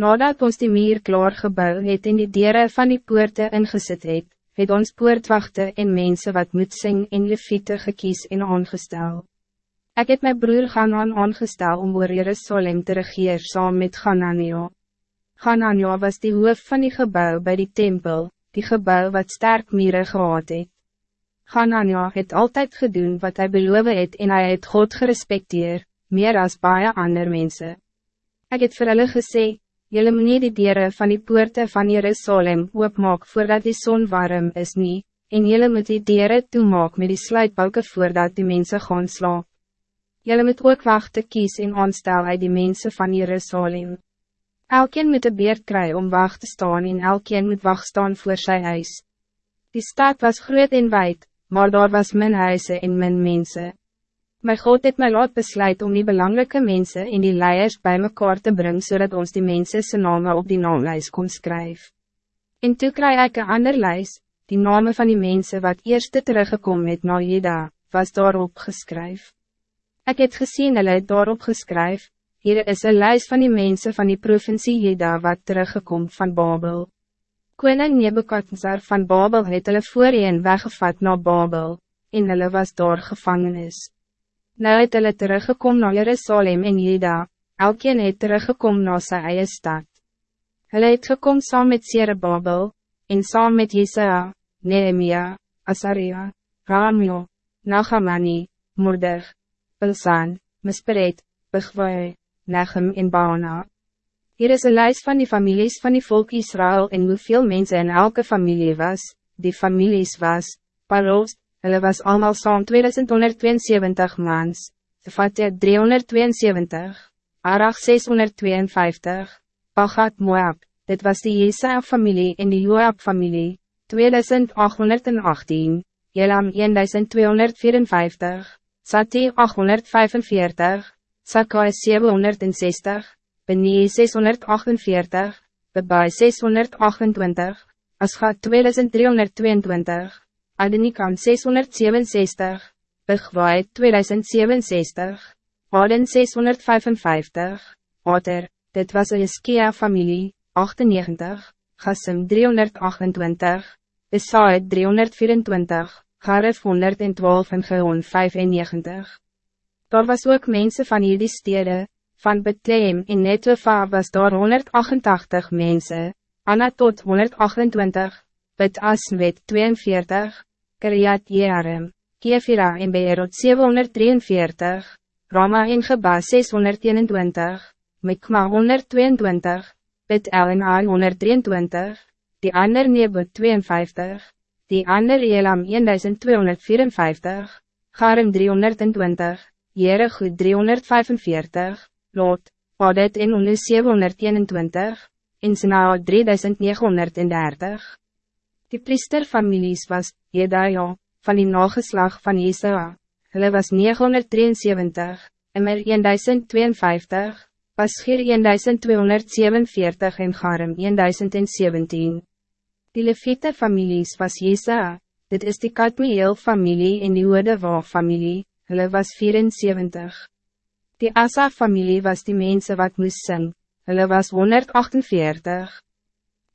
Nadat ons die meer klaar gebouw het en die dieren van die poorte ingezet het, het ons poortwachte en mensen wat moet sing en leviete gekies en aangestel. Ik heb mijn broer Ganan aangestel om oor Jerusalem te regeer saam met Ganania. Ganania was die hoof van die gebouw bij die tempel, die gebouw wat sterk mieren gehad het. Ganania het altijd gedaan wat hij beloofde het en hij het God gerespecteer, meer als baie ander mensen. Ik het vir hulle gesê, Julle moet nie die dieren van die poorte van Jerusalem oopmaak voordat die zon warm is nie, en julle moet die dieren toemaak met die sluitbalken voordat die mensen gaan slaap. Julle moet ook wachten kies en aanstel uit die mensen van Jerusalem. Elkeen moet een beerd kry om wacht te staan en elkeen moet wacht staan voor zijn huis. Die stad was groot en wijd, maar daar was min huise en min mensen. My God het my laat besluit om die belangrijke mensen in die leiers bij mekaar te brengen, zodat ons die mensen zijn namen op die naamlijst kon schrijven. En toe kry ek een ander lijst, die namen van die mensen wat eerst teruggekomen het na Jeda, was daarop geskryf. Ik het gezien hulle het daarop geskryf, hier is een lijst van die mensen van die provincie Jeda wat teruggekomen van Babel. Koning Nebukadnezar van Babel het hulle voorheen weggevat na Babel, en hulle was daar gevangenis. Nou het hulle teruggekom na Jerusalem en Juda, elkeen het teruggekom na sy eie stad. Hulle het gekom saam met Babel, en saam met Jesaja, Nehemia, Asaria, Ramio, Nagamani, Moordig, Pilsan, Misperet, Bigwai, Nechem en Baana. Hier is een lijst van die families van die volk Israël en hoeveel mensen in elke familie was, die families was, Paros, Hulle was allemaal saam 2172 mans, Tefatia 372, Arach 652, Pachat Moab, dit was die Jesaja familie en die Joab familie, 2818, Jelam 1254, Sati 845, Sakai 760, Benie 648, Bebai 628, Asgat 2322, Adenikan 667, Bigwaai 2067, Aden 655, Ater, dit was een Skia familie, 98, Gassim 328, Esaid 324, Garef 112 en Geon 95. Daar was ook mensen van hierdie stede, van Bethlehem en Netova was daar 188 mensen, Anatot 128, Bet Aswet 42, Kiriat Jearim, Kefira en Beerot 743, Rama en Geba 621, Mikma 122, Bet El en Ai 123, die ander Nebo 52, die ander Elam 1254, Garim 320, Jerego 345, Lot, Adet en Onu 721, en Senao 3930. Die priesterfamilies was, Jedaja, van die nageslag van Jesua, hulle was 973, Immer 1052, Paschier 1247 en Garem 1017. Die Levite families was Jesua, dit is die Katmiel familie en die Odewa familie, hulle was 74. Die Asa familie was die mensen wat moest sing, hulle was 148.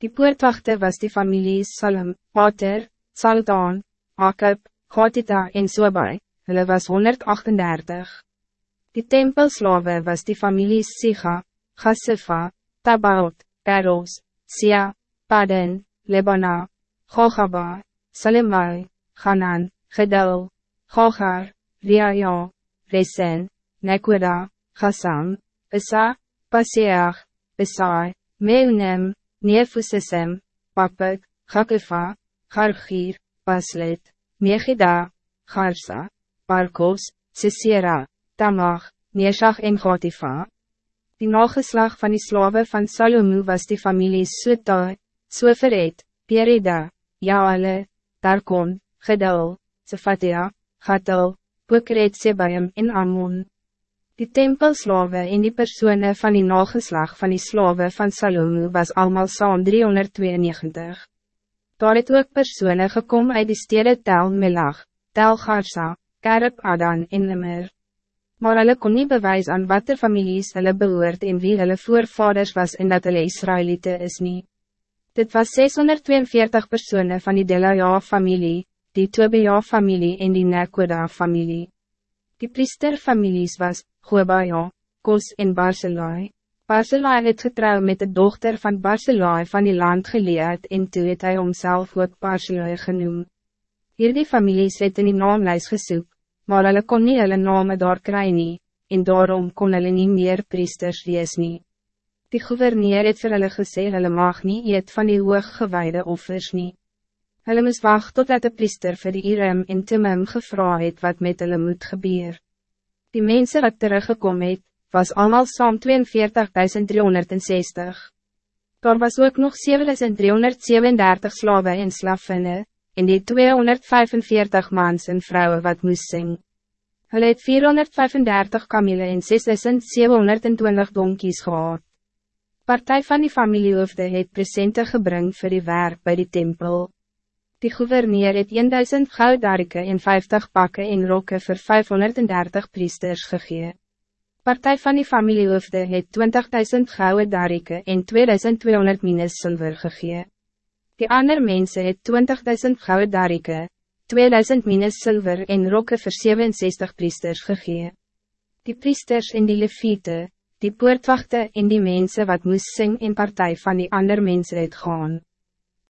Die poortwachte was die families Salem, Pater, Saldan, Akub, Gatita en Sobai, hulle was 138. Die tempelslawe was die families Siga, Gasifa, Tabaot, Peros, Sia, Paden, Lebana, Chogaba, Salemai, Hanan, Gedul, Chogar, Riaja, Resen, Nekweda, Gassam, Isa, Paseach, Besai, Meunem, Nefusisem, Papik, Gakifa, Gargir, Paslet, Megida, Garsa, Parkos, Sisera, Tamach, Neeshach en Gatifa. Die nageslag van die slaven van Salomo was die familie Sota, Soferet, Perida, Jaale, Tarkon, Gedul, Sefatia, Gatel, Pukret Sebaim en Ammon. Die tempelslawe en die personen van die nageslag van die slawe van Salomo was allemaal saam 392. Daar het ook personen gekom uit die stede Tel Melach, Tel Garsa, Kerp Adan en Nimmer. Maar hulle kon niet bewijs aan wat de families hulle behoort en wie hulle voorvaders was en dat hulle Israëlieten is niet. Dit was 642 personen van die Delaja-familie, die Tobia-familie en die Nekoda-familie. Die priesterfamilies was Gobaja, Kos en Barcelai. Barcelai het getrouw met de dochter van Barcelai van die land geleerd en toe het hy homself ook Barcelai genoem. Hierdie families het in die naamlijst gesoek, maar hulle kon nie hulle name daar kry nie, en daarom kon hulle nie meer priesters wees nie. Die gouverneur het vir hulle gesê hulle mag nie eet van die hooggewaarde offers nie. Hulle moes wacht totdat de priester vir die Iram en Timim gevra het wat met hulle moet gebeur. Die mensen wat teruggekom het, was allemaal saam 42.360. Daar was ook nog 7.337 slaven en slavinne, en die 245 mans en vrouwen wat moest sing. Hulle het 435 kamele en 6.720 donkies gehad. Partij van die familiehoofde het presente gebring vir die werk bij die tempel. Die gouverneur het 1000 gouddarike en 50 pakken en rokke voor 530 priesters gegee. Partij van die familiehoofde het 20.000 gouden darike en 2200 minus zilver gegee. Die ander mensen het 20.000 gouden darike, 2000 minus zilver en rokke voor 67 priesters gegee. Die priesters en die leviete, die poortwachte en die mensen wat moest sing in partij van die ander mensen het gaan.